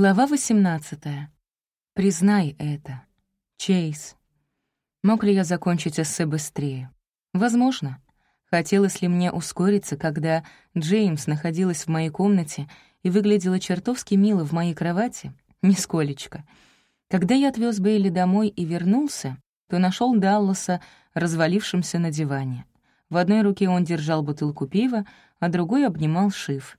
Глава 18. Признай это. Чейз. Мог ли я закончить эссе быстрее? Возможно. Хотелось ли мне ускориться, когда Джеймс находилась в моей комнате и выглядела чертовски мило в моей кровати? Нисколечко. Когда я отвез Бейли домой и вернулся, то нашел Далласа, развалившимся на диване. В одной руке он держал бутылку пива, а другой обнимал Шиф.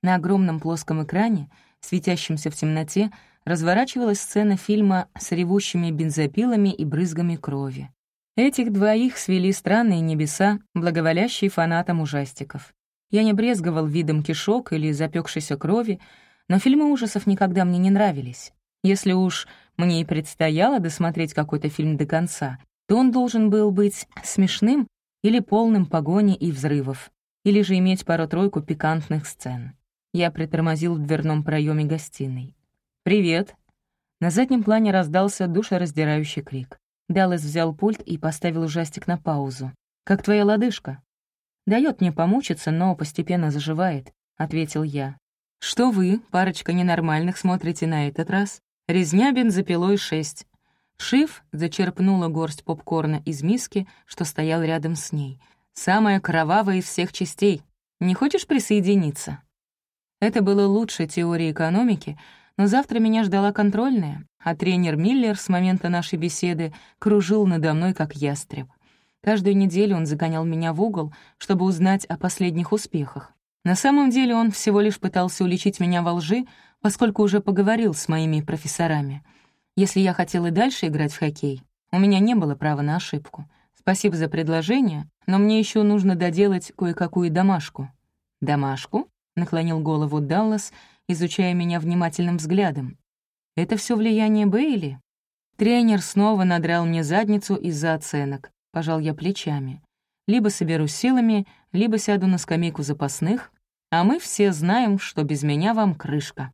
На огромном плоском экране — светящемся в темноте, разворачивалась сцена фильма с ревущими бензопилами и брызгами крови. Этих двоих свели странные небеса, благоволящие фанатам ужастиков. Я не брезговал видом кишок или запекшейся крови, но фильмы ужасов никогда мне не нравились. Если уж мне и предстояло досмотреть какой-то фильм до конца, то он должен был быть смешным или полным погони и взрывов, или же иметь пару-тройку пикантных сцен. Я притормозил в дверном проеме гостиной. «Привет!» На заднем плане раздался душераздирающий крик. Даллас взял пульт и поставил ужастик на паузу. «Как твоя лодыжка?» Дает мне помучиться, но постепенно заживает», — ответил я. «Что вы, парочка ненормальных, смотрите на этот раз? Резня бензопилой шесть». Шиф зачерпнула горсть попкорна из миски, что стоял рядом с ней. «Самая кровавая из всех частей. Не хочешь присоединиться?» Это было лучше теории экономики, но завтра меня ждала контрольная, а тренер Миллер с момента нашей беседы кружил надо мной как ястреб. Каждую неделю он загонял меня в угол, чтобы узнать о последних успехах. На самом деле он всего лишь пытался уличить меня во лжи, поскольку уже поговорил с моими профессорами. Если я хотел и дальше играть в хоккей, у меня не было права на ошибку. Спасибо за предложение, но мне еще нужно доделать кое-какую домашку. Домашку? — наклонил голову Даллас, изучая меня внимательным взглядом. «Это все влияние Бейли?» Тренер снова надрал мне задницу из-за оценок. Пожал я плечами. Либо соберусь силами, либо сяду на скамейку запасных, а мы все знаем, что без меня вам крышка.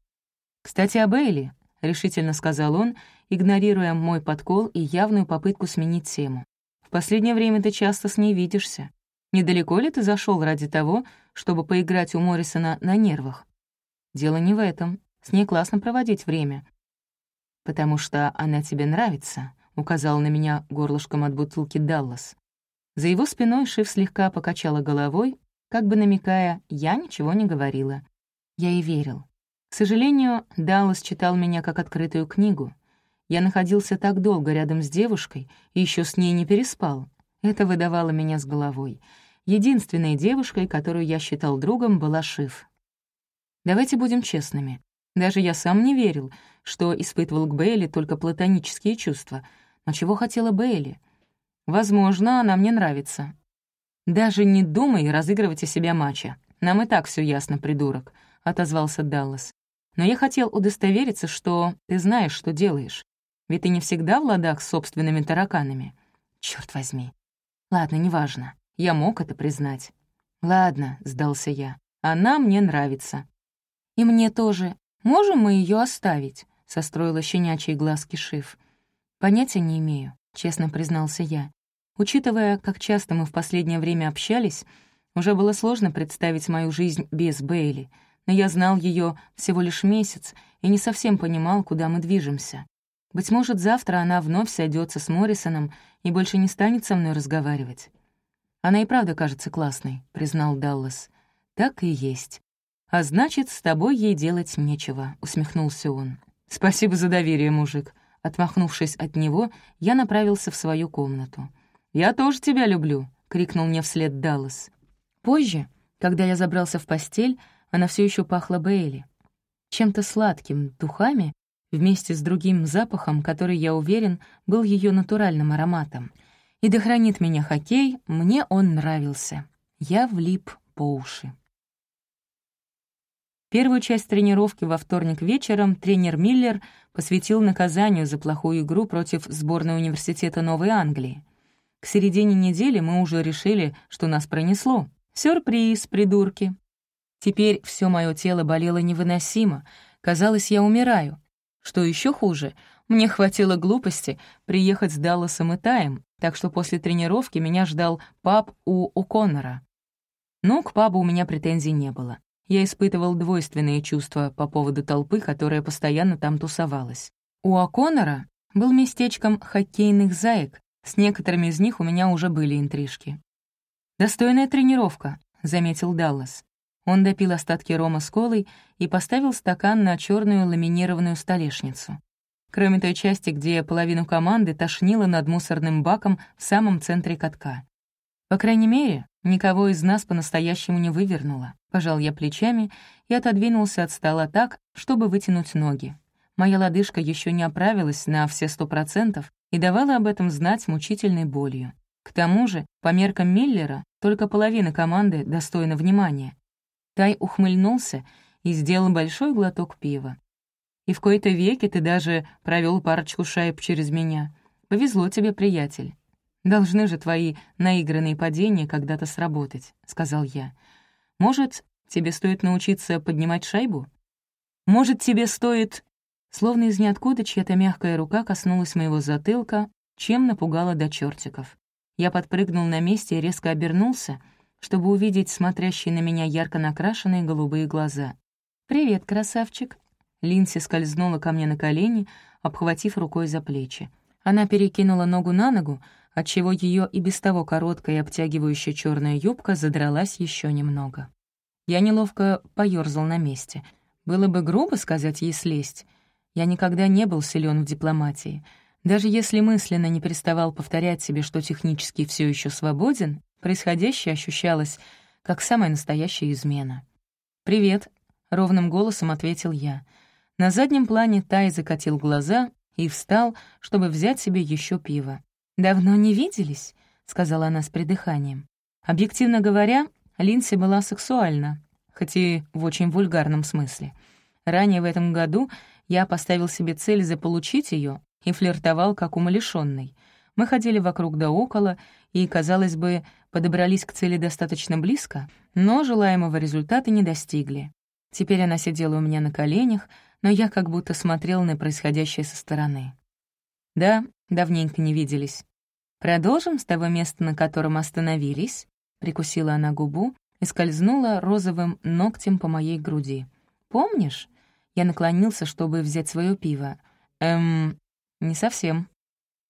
«Кстати, о Бейли», — решительно сказал он, игнорируя мой подкол и явную попытку сменить тему. «В последнее время ты часто с ней видишься. Недалеко ли ты зашел ради того, чтобы поиграть у Моррисона на нервах? Дело не в этом. С ней классно проводить время. «Потому что она тебе нравится», — указал на меня горлышком от бутылки Даллас. За его спиной Шиф слегка покачала головой, как бы намекая, я ничего не говорила. Я и верил. К сожалению, Даллас читал меня как открытую книгу. Я находился так долго рядом с девушкой и еще с ней не переспал. Это выдавало меня с головой. Единственной девушкой, которую я считал другом, была Шиф. Давайте будем честными. Даже я сам не верил, что испытывал к Бейли только платонические чувства. Но чего хотела Бейли? Возможно, она мне нравится. Даже не думай разыгрывать из себя матча. Нам и так все ясно, придурок, — отозвался Даллас. Но я хотел удостовериться, что ты знаешь, что делаешь. Ведь ты не всегда в ладах с собственными тараканами. Черт возьми, Ладно, неважно. Я мог это признать. Ладно, сдался я. Она мне нравится. И мне тоже. Можем мы ее оставить? Состроила щенячьи глазки Шиф. Понятия не имею, честно признался я. Учитывая, как часто мы в последнее время общались, уже было сложно представить мою жизнь без Бейли, но я знал ее всего лишь месяц и не совсем понимал, куда мы движемся. Быть может, завтра она вновь сойдется с Моррисоном и больше не станет со мной разговаривать. «Она и правда кажется классной», — признал Даллас. «Так и есть. А значит, с тобой ей делать нечего», — усмехнулся он. «Спасибо за доверие, мужик». Отмахнувшись от него, я направился в свою комнату. «Я тоже тебя люблю», — крикнул мне вслед Даллас. Позже, когда я забрался в постель, она все еще пахла Бейли. Чем-то сладким, духами вместе с другим запахом, который, я уверен, был ее натуральным ароматом. И да хранит меня хоккей, мне он нравился. Я влип по уши. Первую часть тренировки во вторник вечером тренер Миллер посвятил наказанию за плохую игру против сборной университета Новой Англии. К середине недели мы уже решили, что нас пронесло. Сюрприз, придурки. Теперь все мое тело болело невыносимо. Казалось, я умираю. Что еще хуже, мне хватило глупости приехать с Далласом и Таем, так что после тренировки меня ждал паб у О'Коннора. Но к пабу у меня претензий не было. я испытывал двойственные чувства по поводу толпы, которая постоянно там тусовалась. У О'Коннора был местечком хоккейных заек, с некоторыми из них у меня уже были интрижки. «Достойная тренировка», — заметил Даллас. Он допил остатки рома с колой и поставил стакан на черную ламинированную столешницу. Кроме той части, где половину команды тошнило над мусорным баком в самом центре катка. По крайней мере, никого из нас по-настоящему не вывернуло. Пожал я плечами и отодвинулся от стола так, чтобы вытянуть ноги. Моя лодыжка еще не оправилась на все сто процентов и давала об этом знать мучительной болью. К тому же, по меркам Миллера, только половина команды достойна внимания. Тай ухмыльнулся и сделал большой глоток пива. «И в кои-то веке ты даже провел парочку шайб через меня. Повезло тебе, приятель. Должны же твои наигранные падения когда-то сработать», — сказал я. «Может, тебе стоит научиться поднимать шайбу? Может, тебе стоит...» Словно из ниоткуда чья-то мягкая рука коснулась моего затылка, чем напугала до чертиков. Я подпрыгнул на месте и резко обернулся — чтобы увидеть смотрящие на меня ярко накрашенные голубые глаза. «Привет, красавчик!» Линси скользнула ко мне на колени, обхватив рукой за плечи. Она перекинула ногу на ногу, отчего ее и без того короткая и обтягивающая черная юбка задралась еще немного. Я неловко поёрзал на месте. Было бы грубо сказать ей слезть. Я никогда не был силен в дипломатии. Даже если мысленно не переставал повторять себе, что технически все еще свободен, Происходящее ощущалось, как самая настоящая измена. «Привет», — ровным голосом ответил я. На заднем плане Тай закатил глаза и встал, чтобы взять себе еще пиво. «Давно не виделись?» — сказала она с придыханием. Объективно говоря, Линси была сексуальна, хоть и в очень вульгарном смысле. Ранее в этом году я поставил себе цель заполучить ее и флиртовал как умалишённый. Мы ходили вокруг да около, и, казалось бы, подобрались к цели достаточно близко, но желаемого результата не достигли. Теперь она сидела у меня на коленях, но я как будто смотрел на происходящее со стороны. «Да, давненько не виделись. Продолжим с того места, на котором остановились?» Прикусила она губу и скользнула розовым ногтем по моей груди. «Помнишь?» Я наклонился, чтобы взять свое пиво. «Эм, не совсем.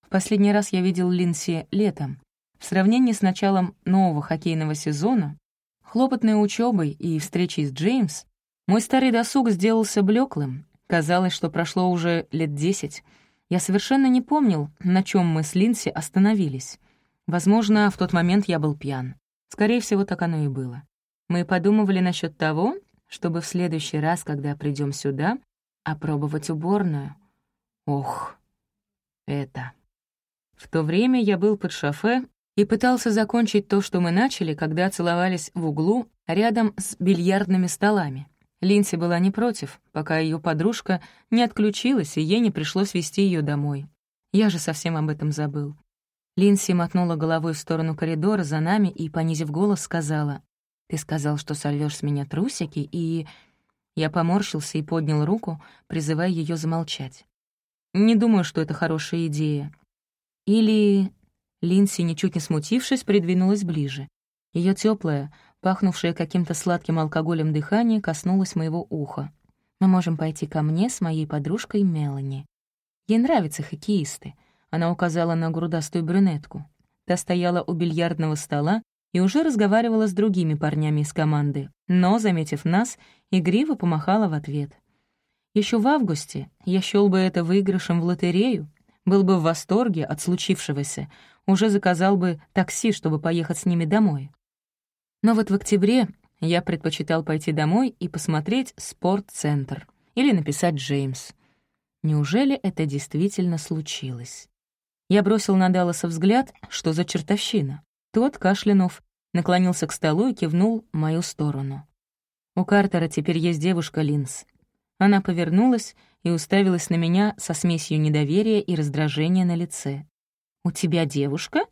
В последний раз я видел Линси летом. В сравнении с началом нового хоккейного сезона, хлопотной учебой и встречей с Джеймс, мой старый досуг сделался блеклым. Казалось, что прошло уже лет десять. Я совершенно не помнил, на чем мы с Линси остановились. Возможно, в тот момент я был пьян. Скорее всего, так оно и было. Мы подумывали насчет того, чтобы в следующий раз, когда придем сюда, опробовать уборную. Ох, это... В то время я был под шофе и пытался закончить то, что мы начали, когда целовались в углу рядом с бильярдными столами. Линси была не против, пока ее подружка не отключилась, и ей не пришлось вести ее домой. Я же совсем об этом забыл. Линси мотнула головой в сторону коридора за нами и, понизив голос, сказала, «Ты сказал, что сольешь с меня трусики, и...» Я поморщился и поднял руку, призывая ее замолчать. «Не думаю, что это хорошая идея. Или Линси, ничуть не смутившись, придвинулась ближе. Ее теплое, пахнувшее каким-то сладким алкоголем дыхание коснулось моего уха. «Мы можем пойти ко мне с моей подружкой Мелани. Ей нравятся хоккеисты». Она указала на грудастую брюнетку. Та стояла у бильярдного стола и уже разговаривала с другими парнями из команды, но, заметив нас, игриво помахала в ответ. Еще в августе я счёл бы это выигрышем в лотерею, был бы в восторге от случившегося, уже заказал бы такси, чтобы поехать с ними домой. Но вот в октябре я предпочитал пойти домой и посмотреть «Спортцентр» или написать «Джеймс». Неужели это действительно случилось? Я бросил на Далласа взгляд, что за чертовщина. Тот, кашлянув, наклонился к столу и кивнул мою сторону. У Картера теперь есть девушка Линз. Она повернулась и уставилась на меня со смесью недоверия и раздражения на лице. «У тебя девушка?»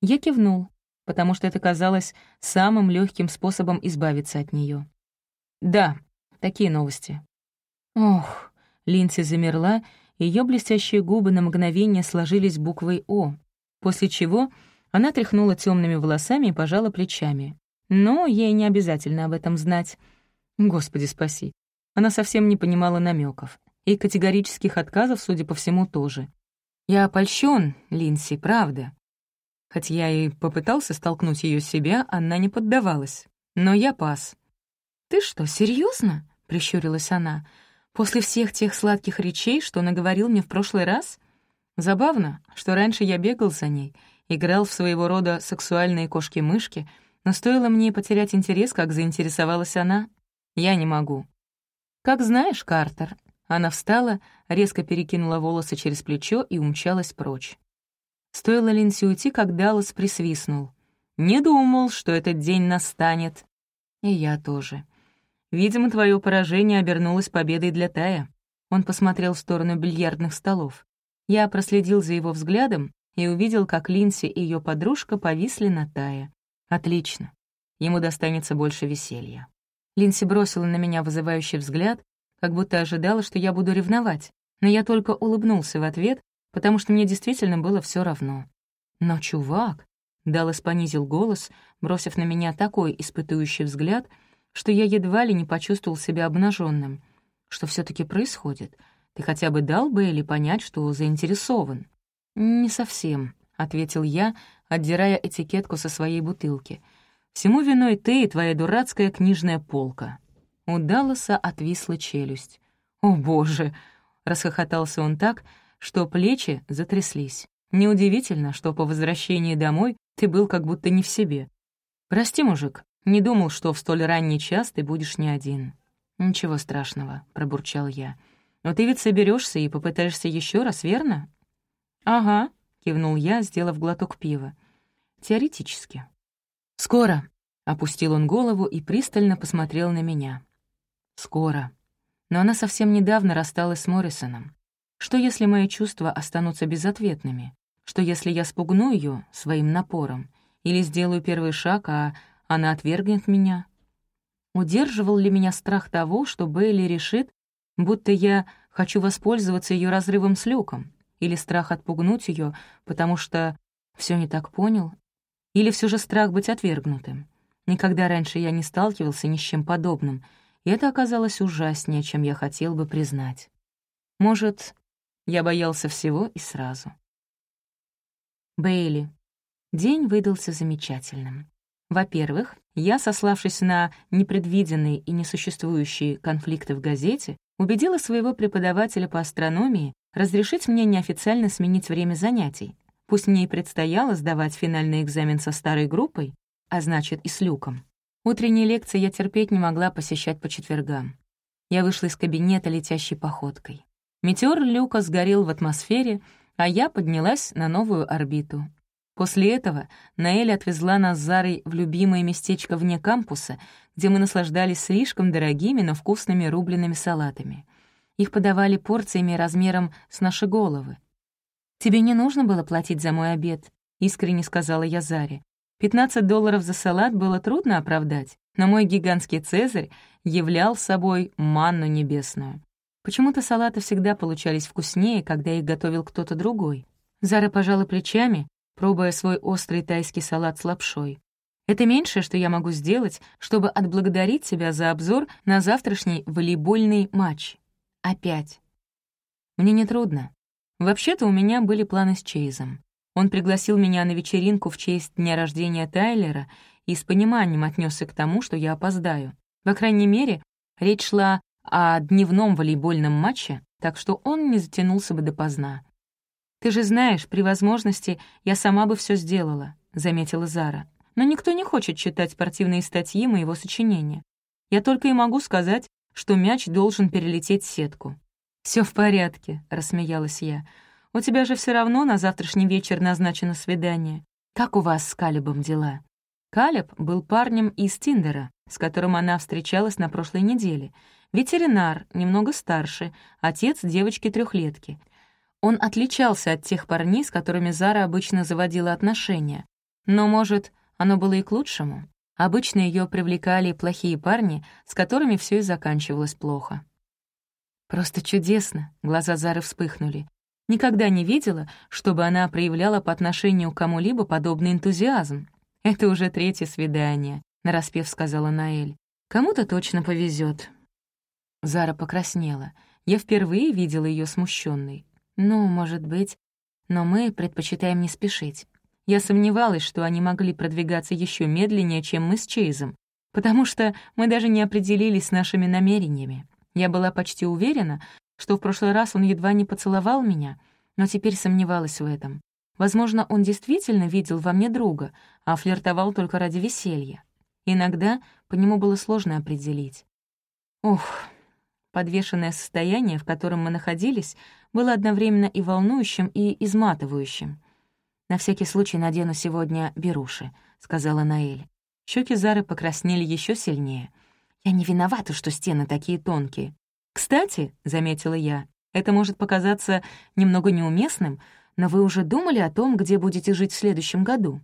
Я кивнул, потому что это казалось самым легким способом избавиться от нее. «Да, такие новости». «Ох», — Линси замерла, ее блестящие губы на мгновение сложились буквой «О», после чего она тряхнула темными волосами и пожала плечами. «Но ей не обязательно об этом знать. Господи спаси. Она совсем не понимала намеков И категорических отказов, судя по всему, тоже. Я опольщен, Линси, правда. Хоть я и попытался столкнуть ее с себя, она не поддавалась. Но я пас. «Ты что, серьезно? прищурилась она. «После всех тех сладких речей, что наговорил мне в прошлый раз?» Забавно, что раньше я бегал за ней, играл в своего рода сексуальные кошки-мышки, но стоило мне потерять интерес, как заинтересовалась она. Я не могу. «Как знаешь, Картер». Она встала, резко перекинула волосы через плечо и умчалась прочь. Стоило Линси уйти, как Даллас присвистнул. «Не думал, что этот день настанет». «И я тоже». «Видимо, твое поражение обернулось победой для Тая». Он посмотрел в сторону бильярдных столов. Я проследил за его взглядом и увидел, как Линси и ее подружка повисли на Тая. «Отлично. Ему достанется больше веселья». Линси бросила на меня вызывающий взгляд, как будто ожидала, что я буду ревновать, но я только улыбнулся в ответ потому что мне действительно было все равно. Но чувак, Даллас понизил голос, бросив на меня такой испытующий взгляд, что я едва ли не почувствовал себя обнаженным. Что все таки происходит? Ты хотя бы дал бы или понять, что заинтересован? «Не совсем», — ответил я, отдирая этикетку со своей бутылки. «Всему виной ты и твоя дурацкая книжная полка». У Далласа отвисла челюсть. «О, боже!» — расхохотался он так, что плечи затряслись. Неудивительно, что по возвращении домой ты был как будто не в себе. «Прости, мужик, не думал, что в столь ранний час ты будешь не один». «Ничего страшного», — пробурчал я. «Но ты ведь соберешься и попытаешься еще раз, верно?» «Ага», — кивнул я, сделав глоток пива. «Теоретически». «Скоро», — опустил он голову и пристально посмотрел на меня. «Скоро». Но она совсем недавно рассталась с Моррисоном. Что если мои чувства останутся безответными? Что если я спугну ее своим напором? Или сделаю первый шаг, а она отвергнет меня? Удерживал ли меня страх того, что Бейли решит, будто я хочу воспользоваться ее разрывом с Люком? Или страх отпугнуть ее, потому что все не так понял? Или все же страх быть отвергнутым? Никогда раньше я не сталкивался ни с чем подобным, и это оказалось ужаснее, чем я хотел бы признать. Может, я боялся всего и сразу. Бейли. День выдался замечательным. Во-первых, я, сославшись на непредвиденные и несуществующие конфликты в газете, убедила своего преподавателя по астрономии разрешить мне неофициально сменить время занятий. Пусть мне и предстояло сдавать финальный экзамен со старой группой, а значит и с люком. Утренние лекции я терпеть не могла посещать по четвергам. Я вышла из кабинета летящей походкой. Метеор Люка сгорел в атмосфере, а я поднялась на новую орбиту. После этого Наэль отвезла нас с Зарой в любимое местечко вне кампуса, где мы наслаждались слишком дорогими, но вкусными рубленными салатами. Их подавали порциями размером с наши головы. «Тебе не нужно было платить за мой обед», — искренне сказала я Заре. «15 долларов за салат было трудно оправдать, но мой гигантский цезарь являл собой манну небесную. Почему-то салаты всегда получались вкуснее, когда их готовил кто-то другой. Зара пожала плечами, пробуя свой острый тайский салат с лапшой. Это меньшее, что я могу сделать, чтобы отблагодарить себя за обзор на завтрашний волейбольный матч. Опять. Мне нетрудно. Вообще-то у меня были планы с Чейзом. Он пригласил меня на вечеринку в честь дня рождения Тайлера и с пониманием отнесся к тому, что я опоздаю. По крайней мере, речь шла о дневном волейбольном матче, так что он не затянулся бы допоздна. «Ты же знаешь, при возможности я сама бы все сделала», — заметила Зара. «Но никто не хочет читать спортивные статьи моего сочинения. Я только и могу сказать, что мяч должен перелететь сетку». Все в порядке», — рассмеялась я. «У тебя же все равно на завтрашний вечер назначено свидание. Как у вас с Калебом дела?» Калеб был парнем из Тиндера, с которым она встречалась на прошлой неделе — Ветеринар, немного старше, отец девочки-трехлетки. Он отличался от тех парней, с которыми Зара обычно заводила отношения. Но, может, оно было и к лучшему. Обычно ее привлекали плохие парни, с которыми все и заканчивалось плохо. «Просто чудесно!» — глаза Зары вспыхнули. Никогда не видела, чтобы она проявляла по отношению к кому-либо подобный энтузиазм. «Это уже третье свидание», — нараспев сказала Наэль. Кому-то точно повезет. Зара покраснела. Я впервые видела ее смущенной. Ну, может быть, но мы предпочитаем не спешить. Я сомневалась, что они могли продвигаться еще медленнее, чем мы с Чейзом, потому что мы даже не определились с нашими намерениями. Я была почти уверена, что в прошлый раз он едва не поцеловал меня, но теперь сомневалась в этом. Возможно, он действительно видел во мне друга, а флиртовал только ради веселья. Иногда по нему было сложно определить. Ух, подвешенное состояние, в котором мы находились, было одновременно и волнующим, и изматывающим. «На всякий случай надену сегодня беруши», — сказала Наэль. Щеки Зары покраснели еще сильнее. «Я не виновата, что стены такие тонкие. Кстати», — заметила я, — «это может показаться немного неуместным, но вы уже думали о том, где будете жить в следующем году?»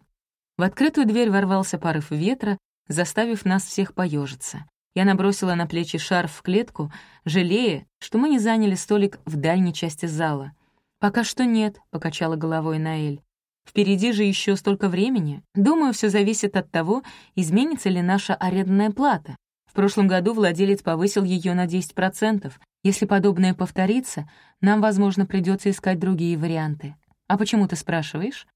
В открытую дверь ворвался порыв ветра, заставив нас всех поежиться. Я набросила на плечи шарф в клетку, жалея, что мы не заняли столик в дальней части зала. «Пока что нет», — покачала головой Наэль. Впереди же еще столько времени. Думаю, все зависит от того, изменится ли наша арендная плата. В прошлом году владелец повысил ее на 10%. Если подобное повторится, нам, возможно, придется искать другие варианты. А почему ты спрашиваешь?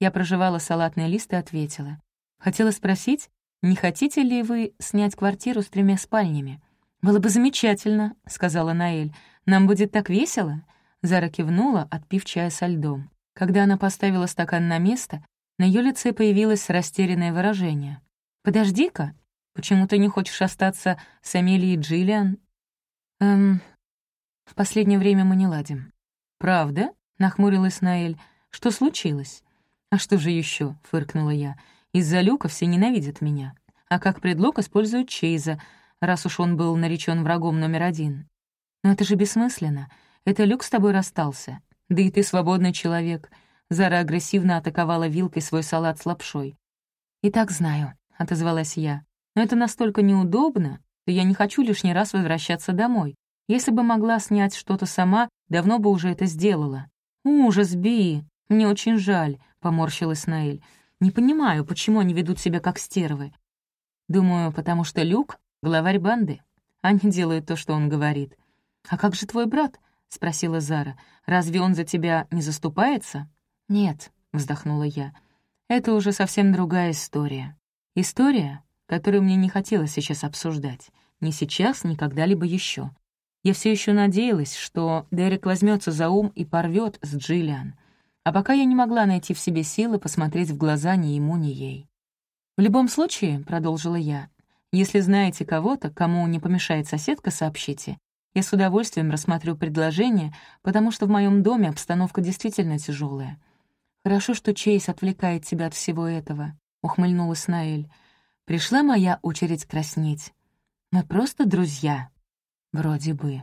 Я проживала салатный лист и ответила. Хотела спросить, не хотите ли вы снять квартиру с тремя спальнями? «Было бы замечательно», — сказала Наэль. «Нам будет так весело». Зара кивнула, отпив чая со льдом. Когда она поставила стакан на место, на ее лице появилось растерянное выражение. «Подожди-ка, почему ты не хочешь остаться с Амелией Джиллиан?» «Эм, в последнее время мы не ладим». «Правда?» — нахмурилась Наэль. «Что случилось?» «А что же еще? фыркнула я. «Из-за Люка все ненавидят меня. А как предлог используют Чейза, раз уж он был наречен врагом номер один. Но это же бессмысленно. Это Люк с тобой расстался. Да и ты свободный человек. Зара агрессивно атаковала вилкой свой салат с лапшой. «И так знаю», — отозвалась я. «Но это настолько неудобно, что я не хочу лишний раз возвращаться домой. Если бы могла снять что-то сама, давно бы уже это сделала». «Ужас, Би! Мне очень жаль», — поморщилась Наэль. «Не понимаю, почему они ведут себя как стервы. Думаю, потому что Люк — главарь банды. Они делают то, что он говорит. А как же твой брат? — спросила Зара. «Разве он за тебя не заступается?» «Нет», — вздохнула я. «Это уже совсем другая история. История, которую мне не хотелось сейчас обсуждать. Ни сейчас, ни когда-либо еще. Я все еще надеялась, что Дерек возьмется за ум и порвет с Джиллиан. А пока я не могла найти в себе силы посмотреть в глаза ни ему, ни ей. «В любом случае», — продолжила я, — «если знаете кого-то, кому не помешает соседка, сообщите. Я с удовольствием рассмотрю предложение, потому что в моем доме обстановка действительно тяжелая. «Хорошо, что Чейз отвлекает тебя от всего этого», — ухмыльнулась Наэль. «Пришла моя очередь краснеть. Мы просто друзья. Вроде бы».